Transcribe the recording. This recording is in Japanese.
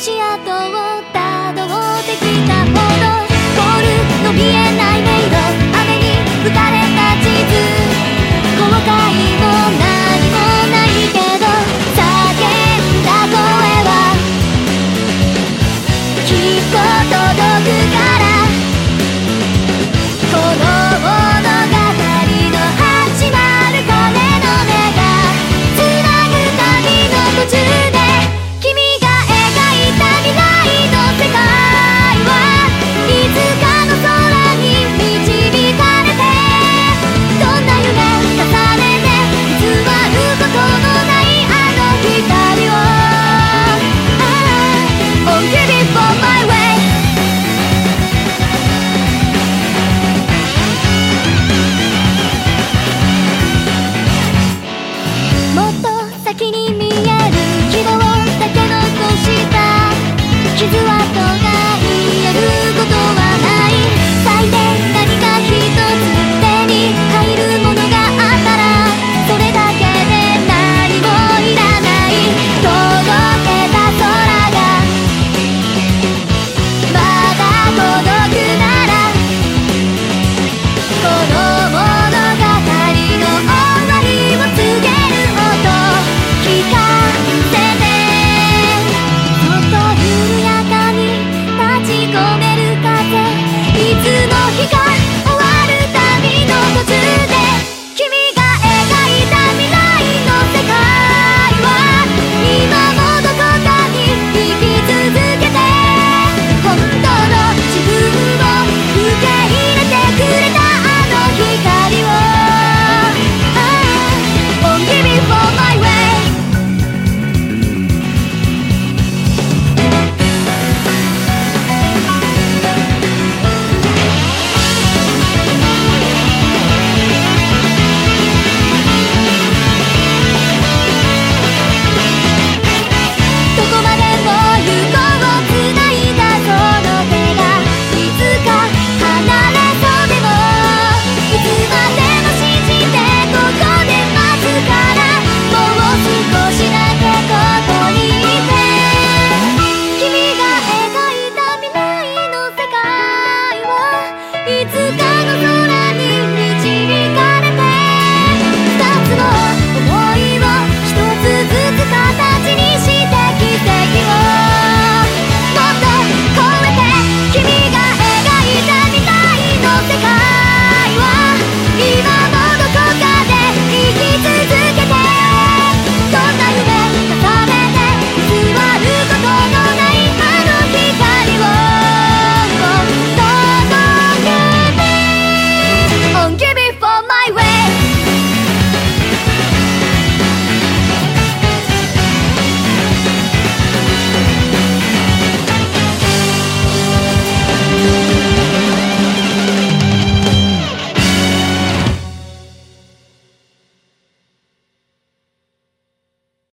足跡をたどってきた。